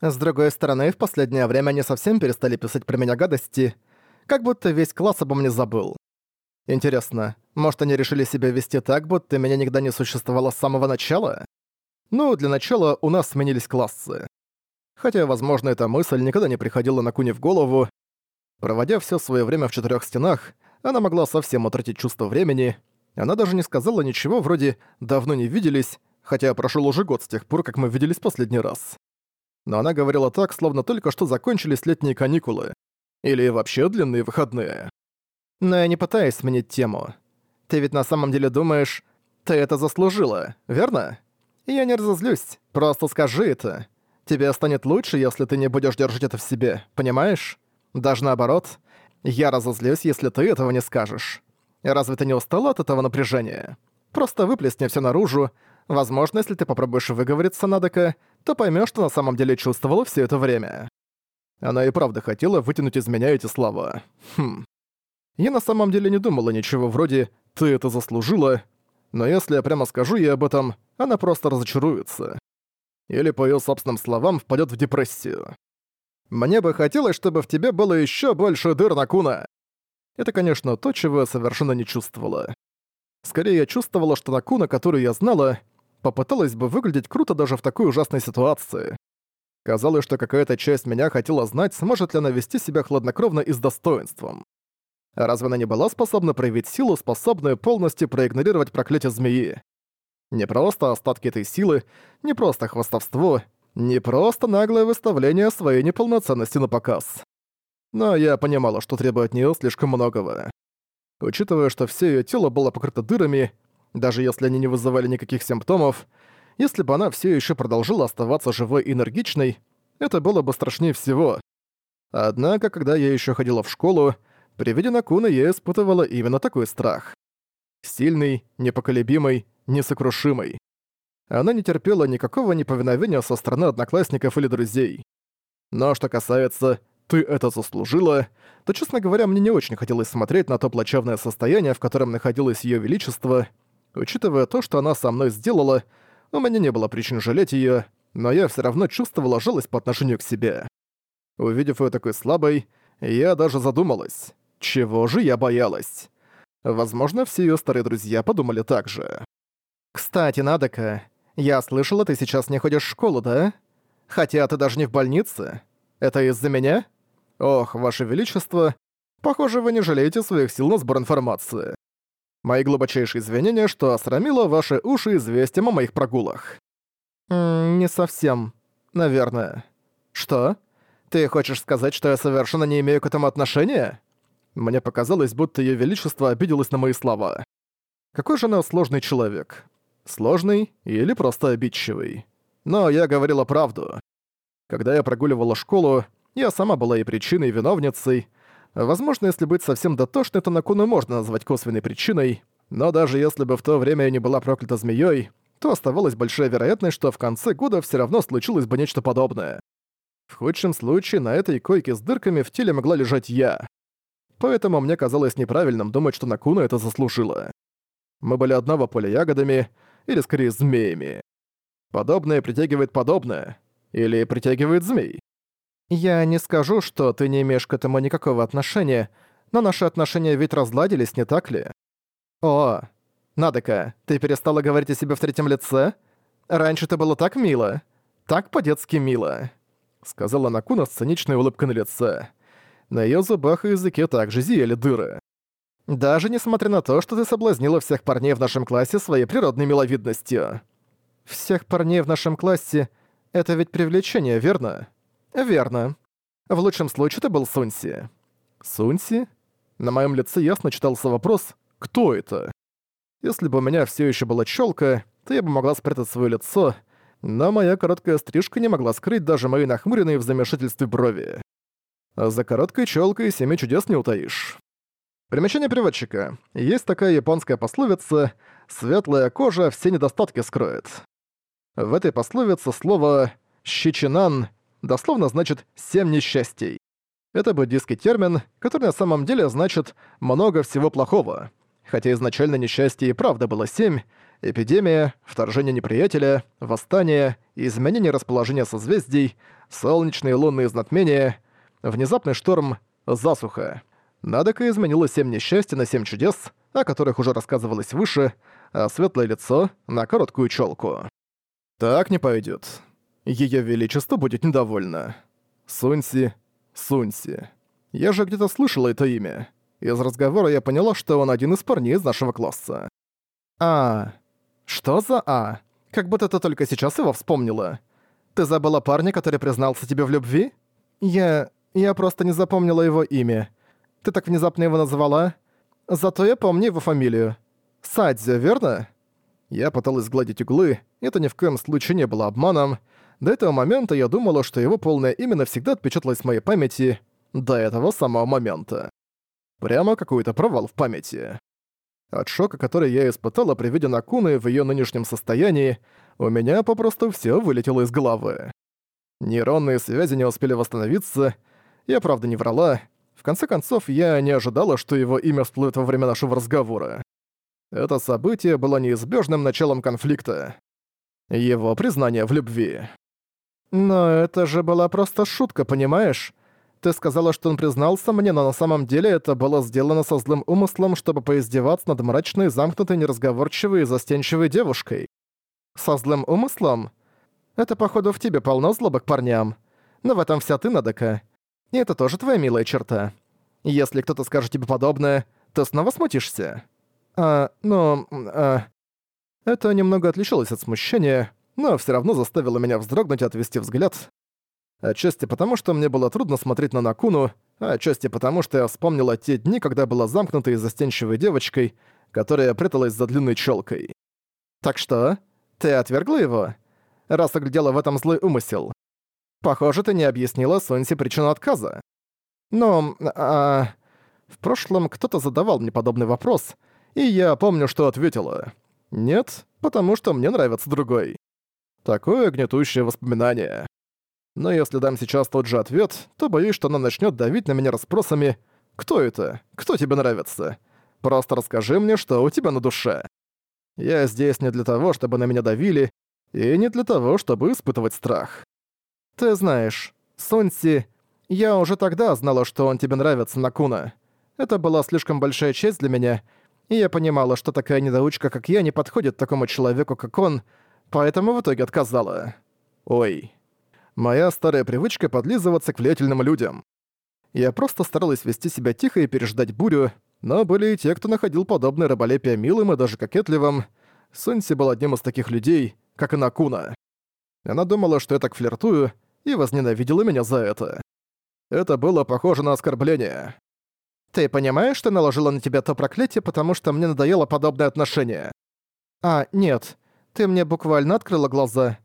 С другой стороны, в последнее время они совсем перестали писать про меня гадости, как будто весь класс обо мне забыл. Интересно, может, они решили себя вести так, будто меня никогда не существовало с самого начала? Ну, для начала у нас сменились классы. Хотя, возможно, эта мысль никогда не приходила на Куни в голову. Проводя все свое время в четырех стенах, она могла совсем утратить чувство времени. Она даже не сказала ничего вроде «давно не виделись», хотя прошел уже год с тех пор, как мы виделись последний раз но она говорила так, словно только что закончились летние каникулы. Или вообще длинные выходные. Но я не пытаюсь сменить тему. Ты ведь на самом деле думаешь, ты это заслужила, верно? Я не разозлюсь, просто скажи это. Тебе станет лучше, если ты не будешь держать это в себе, понимаешь? Даже наоборот, я разозлюсь, если ты этого не скажешь. Разве ты не устала от этого напряжения? Просто выплесни все наружу. Возможно, если ты попробуешь выговориться, надо ка то поймёшь, что на самом деле чувствовала всё это время. Она и правда хотела вытянуть из меня эти слова. Хм. Я на самом деле не думала ничего вроде «ты это заслужила», но если я прямо скажу ей об этом, она просто разочаруется. Или, по её собственным словам, впадёт в депрессию. «Мне бы хотелось, чтобы в тебе было ещё больше дыр, Накуна!» Это, конечно, то, чего я совершенно не чувствовала. Скорее, я чувствовала, что Накуна, которую я знала, попыталась бы выглядеть круто даже в такой ужасной ситуации. Казалось, что какая-то часть меня хотела знать, сможет ли она вести себя хладнокровно и с достоинством. Разве она не была способна проявить силу, способную полностью проигнорировать проклятие змеи? Не просто остатки этой силы, не просто хвастовство, не просто наглое выставление своей неполноценности на показ. Но я понимала, что требует от неё слишком многого. Учитывая, что все ее тело было покрыто дырами, даже если они не вызывали никаких симптомов, если бы она все еще продолжила оставаться живой и энергичной, это было бы страшнее всего. Однако, когда я еще ходила в школу, при виде Накуна я испытывала именно такой страх. Сильный, непоколебимый, несокрушимый. Она не терпела никакого неповиновения со стороны одноклассников или друзей. Но что касается «ты это заслужила», то, честно говоря, мне не очень хотелось смотреть на то плачевное состояние, в котором находилось Ее Величество — Учитывая то, что она со мной сделала, у меня не было причин жалеть её, но я всё равно чувствовала жалость по отношению к себе. Увидев её такой слабой, я даже задумалась, чего же я боялась. Возможно, все её старые друзья подумали так же. «Кстати, Надека, я слышала, ты сейчас не ходишь в школу, да? Хотя ты даже не в больнице. Это из-за меня? Ох, ваше величество, похоже, вы не жалеете своих сил на сбор информации. Мои глубочайшие извинения, что осрамило ваши уши известием о моих прогулах». «Не совсем. Наверное». «Что? Ты хочешь сказать, что я совершенно не имею к этому отношения?» Мне показалось, будто Ее Величество обиделось на мои слова. Какой же она сложный человек? Сложный или просто обидчивый? Но я говорила правду. Когда я прогуливала школу, я сама была и причиной, и виновницей, Возможно, если быть совсем дотошной, то Накуну можно назвать косвенной причиной, но даже если бы в то время я не была проклята змеей, то оставалась большая вероятность, что в конце года все равно случилось бы нечто подобное. В худшем случае на этой койке с дырками в теле могла лежать я. Поэтому мне казалось неправильным думать, что Накуна это заслужила. Мы были одного поля ягодами, или скорее змеями. Подобное притягивает подобное, или притягивает змей. Я не скажу, что ты не имеешь к этому никакого отношения, но наши отношения ведь разладились, не так ли? О, Надека, ты перестала говорить о себе в третьем лице? Раньше это было так мило. Так по-детски мило. Сказала Накуна с циничной улыбкой на лице. На её зубах и языке также зияли дыры. Даже несмотря на то, что ты соблазнила всех парней в нашем классе своей природной миловидностью. Всех парней в нашем классе — это ведь привлечение, верно? «Верно. В лучшем случае это был Сунси». «Сунси?» На моем лице ясно читался вопрос «Кто это?». Если бы у меня все еще была челка, то я бы могла спрятать свое лицо, но моя короткая стрижка не могла скрыть даже мои нахмуренные в замешательстве брови. А за короткой челкой семи чудес не утаишь. Примечание переводчика. Есть такая японская пословица «Светлая кожа все недостатки скроет». В этой пословице слово «щичинан» дословно значит «семь несчастий». Это буддийский термин, который на самом деле значит «много всего плохого». Хотя изначально несчастье и правда было семь, эпидемия, вторжение неприятеля, восстание, изменение расположения созвездий, солнечные и лунные знатмения, внезапный шторм, засуха. Надека изменила семь несчастья на семь чудес, о которых уже рассказывалось выше, а светлое лицо на короткую челку. «Так не пойдет. Её Величество будет недовольна. Сунси, Сунси. Я же где-то слышала это имя. Из разговора я поняла, что он один из парней из нашего класса. А, что за А? Как будто ты только сейчас его вспомнила. Ты забыла парня, который признался тебе в любви? Я... я просто не запомнила его имя. Ты так внезапно его назвала. Зато я помню его фамилию. Садзя, верно? Я пыталась сгладить углы, это ни в коем случае не было обманом, до этого момента я думала, что его полное имя навсегда отпечаталось в моей памяти до этого самого момента. Прямо какой-то провал в памяти. От шока, который я испытала при виде Накуны в ее нынешнем состоянии, у меня попросту все вылетело из головы. Нейронные связи не успели восстановиться, я правда не врала. В конце концов, я не ожидала, что его имя всплывет во время нашего разговора. Это событие было неизбежным началом конфликта. Его признание в любви. Но это же была просто шутка, понимаешь? Ты сказала, что он признался мне, но на самом деле это было сделано со злым умыслом, чтобы поиздеваться над мрачной, замкнутой, неразговорчивой и застенчивой девушкой. Со злым умыслом? Это, походу, в тебе полно злобок парням. Но в этом вся ты, Надека. И это тоже твоя милая черта. Если кто-то скажет тебе подобное, ты снова смутишься. А, ну, а... Это немного отличалось от смущения, но всё равно заставило меня вздрогнуть и отвести взгляд. Отчасти потому, что мне было трудно смотреть на Накуну, а отчасти потому, что я вспомнил о те дни, когда была замкнутой и застенчивой девочкой, которая пряталась за длинной чёлкой. «Так что? Ты отвергла его?» Раз оглядела в этом злой умысел. «Похоже, ты не объяснила Сонси причину отказа». Но а...» В прошлом кто-то задавал мне подобный вопрос, и я помню, что ответила. «Нет, потому что мне нравится другой». Такое гнетущее воспоминание. Но если дам сейчас тот же ответ, то боюсь, что она начнет давить на меня расспросами «Кто это? Кто тебе нравится? Просто расскажи мне, что у тебя на душе». Я здесь не для того, чтобы на меня давили, и не для того, чтобы испытывать страх. Ты знаешь, Сонси, я уже тогда знала, что он тебе нравится, Накуна. Это была слишком большая честь для меня, и я понимала, что такая недоучка, как я, не подходит такому человеку, как он — поэтому в итоге отказала. Ой. Моя старая привычка подлизываться к влиятельным людям. Я просто старалась вести себя тихо и переждать бурю, но были и те, кто находил подобное раболепие милым и даже кокетливым. Сунси был одним из таких людей, как и Накуна. Она думала, что я так флиртую, и возненавидела меня за это. Это было похоже на оскорбление. «Ты понимаешь, что наложила на тебя то проклятие, потому что мне надоело подобное отношение?» «А, нет. Ты мне буквально открыла глаза.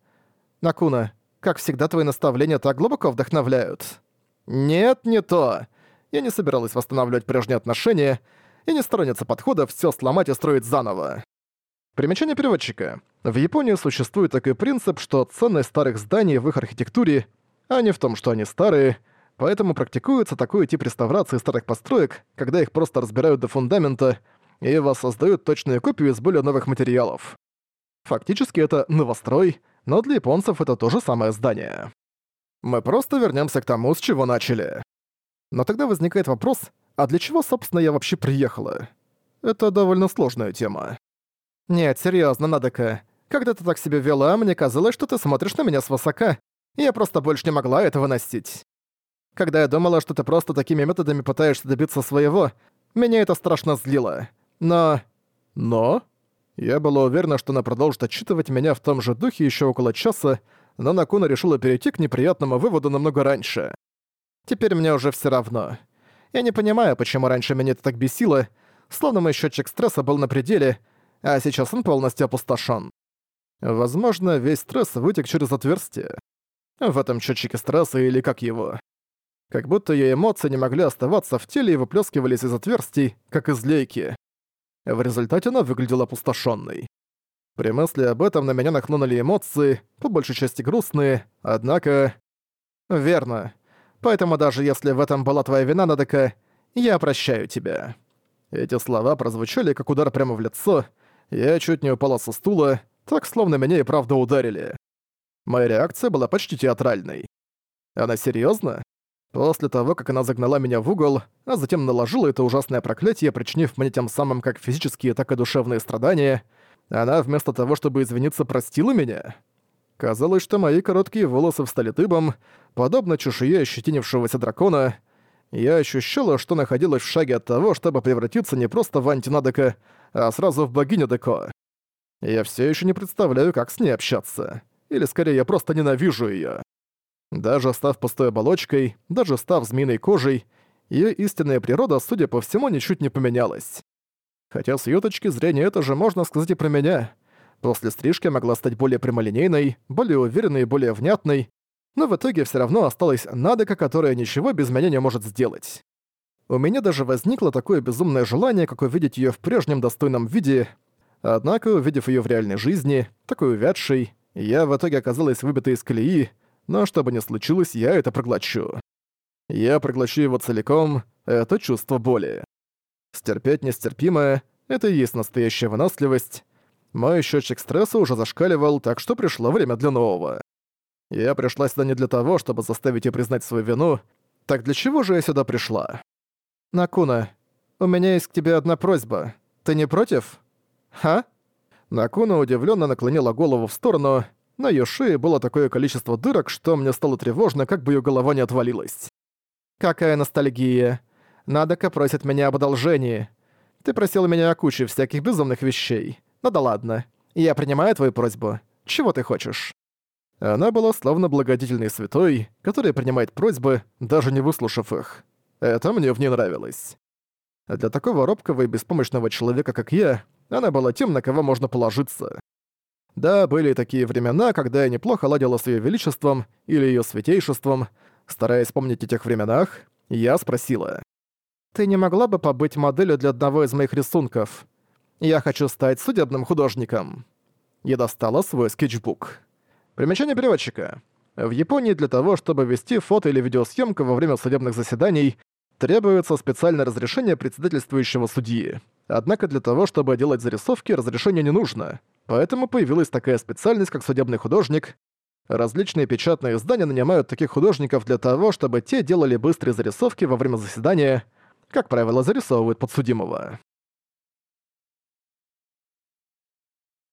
Накуна, как всегда, твои наставления так глубоко вдохновляют. Нет, не то. Я не собиралась восстанавливать прежние отношения и не сторониться подхода все сломать и строить заново. Примечание переводчика. В Японии существует такой принцип, что ценность старых зданий в их архитектуре, а не в том, что они старые, поэтому практикуется такой тип реставрации старых построек, когда их просто разбирают до фундамента и воссоздают точную копию из более новых материалов. Фактически это новострой, но для японцев это то же самое здание. Мы просто вернемся к тому, с чего начали. Но тогда возникает вопрос, а для чего, собственно, я вообще приехала? Это довольно сложная тема. Нет, серьезно, Надека. Когда ты так себя вела, мне казалось, что ты смотришь на меня свысока, и я просто больше не могла это выносить. Когда я думала, что ты просто такими методами пытаешься добиться своего, меня это страшно злило. Но... Но? Я была уверена, что она продолжит отчитывать меня в том же духе еще около часа, но Накуна решила перейти к неприятному выводу намного раньше. Теперь мне уже все равно. Я не понимаю, почему раньше меня это так бесило, словно мой счетчик стресса был на пределе, а сейчас он полностью опустошен. Возможно, весь стресс вытек через отверстие. В этом счетчике стресса или как его. Как будто ее эмоции не могли оставаться в теле и выплескивались из отверстий, как из лейки. В результате она выглядела опустошенной. При мысли об этом на меня нахлынули эмоции, по большей части грустные, однако... «Верно. Поэтому даже если в этом была твоя вина, Надека, я прощаю тебя». Эти слова прозвучали как удар прямо в лицо. Я чуть не упала со стула, так словно меня и правда ударили. Моя реакция была почти театральной. Она серьезно? После того, как она загнала меня в угол, а затем наложила это ужасное проклятие, причинив мне тем самым как физические, так и душевные страдания, она вместо того, чтобы извиниться, простила меня? Казалось, что мои короткие волосы встали дыбом, подобно чешуе ощетинившегося дракона. Я ощущала, что находилась в шаге от того, чтобы превратиться не просто в антинадека, а сразу в богиню Деко. Я все еще не представляю, как с ней общаться. Или скорее, я просто ненавижу ее. Даже став пустой оболочкой, даже став змеиной кожей, ее истинная природа, судя по всему, ничуть не поменялась. Хотя с ее точки зрения это же можно сказать и про меня. После стрижки могла стать более прямолинейной, более уверенной и более внятной, но в итоге все равно осталась Надека, которая ничего без меня не может сделать. У меня даже возникло такое безумное желание, как увидеть ее в прежнем достойном виде, однако, увидев ее в реальной жизни, такой увядшей, я в итоге оказалась выбита из колеи, но что бы ни случилось, я это проглочу. Я проглочу его целиком, это чувство боли. Стерпеть нестерпимое — это и есть настоящая выносливость. Мой счетчик стресса уже зашкаливал, так что пришло время для нового. Я пришла сюда не для того, чтобы заставить ее признать свою вину. Так для чего же я сюда пришла? Накуна, у меня есть к тебе одна просьба. Ты не против? Ха? Накуна удивленно наклонила голову в сторону, на её шее было такое количество дырок, что мне стало тревожно, как бы её голова не отвалилась. «Какая ностальгия! Надо-ка просит меня об одолжении. Ты просил меня о куче всяких безумных вещей. Ну да ладно, я принимаю твою просьбу. Чего ты хочешь?» Она была словно благодетельной святой, которая принимает просьбы, даже не выслушав их. Это мне в ней нравилось. Для такого робкого и беспомощного человека, как я, она была тем, на кого можно положиться. Да, были такие времена, когда я неплохо ладила с Её Величеством или Её Святейшеством. Стараясь помнить о тех временах, я спросила. «Ты не могла бы побыть моделью для одного из моих рисунков? Я хочу стать судебным художником». Я достала свой скетчбук. Примечание переводчика. В Японии для того, чтобы вести фото- или видеосъемку во время судебных заседаний, требуется специальное разрешение председательствующего судьи. Однако для того, чтобы делать зарисовки, разрешения не нужно — Поэтому появилась такая специальность, как судебный художник. Различные печатные издания нанимают таких художников для того, чтобы те делали быстрые зарисовки во время заседания, как правило, зарисовывают подсудимого.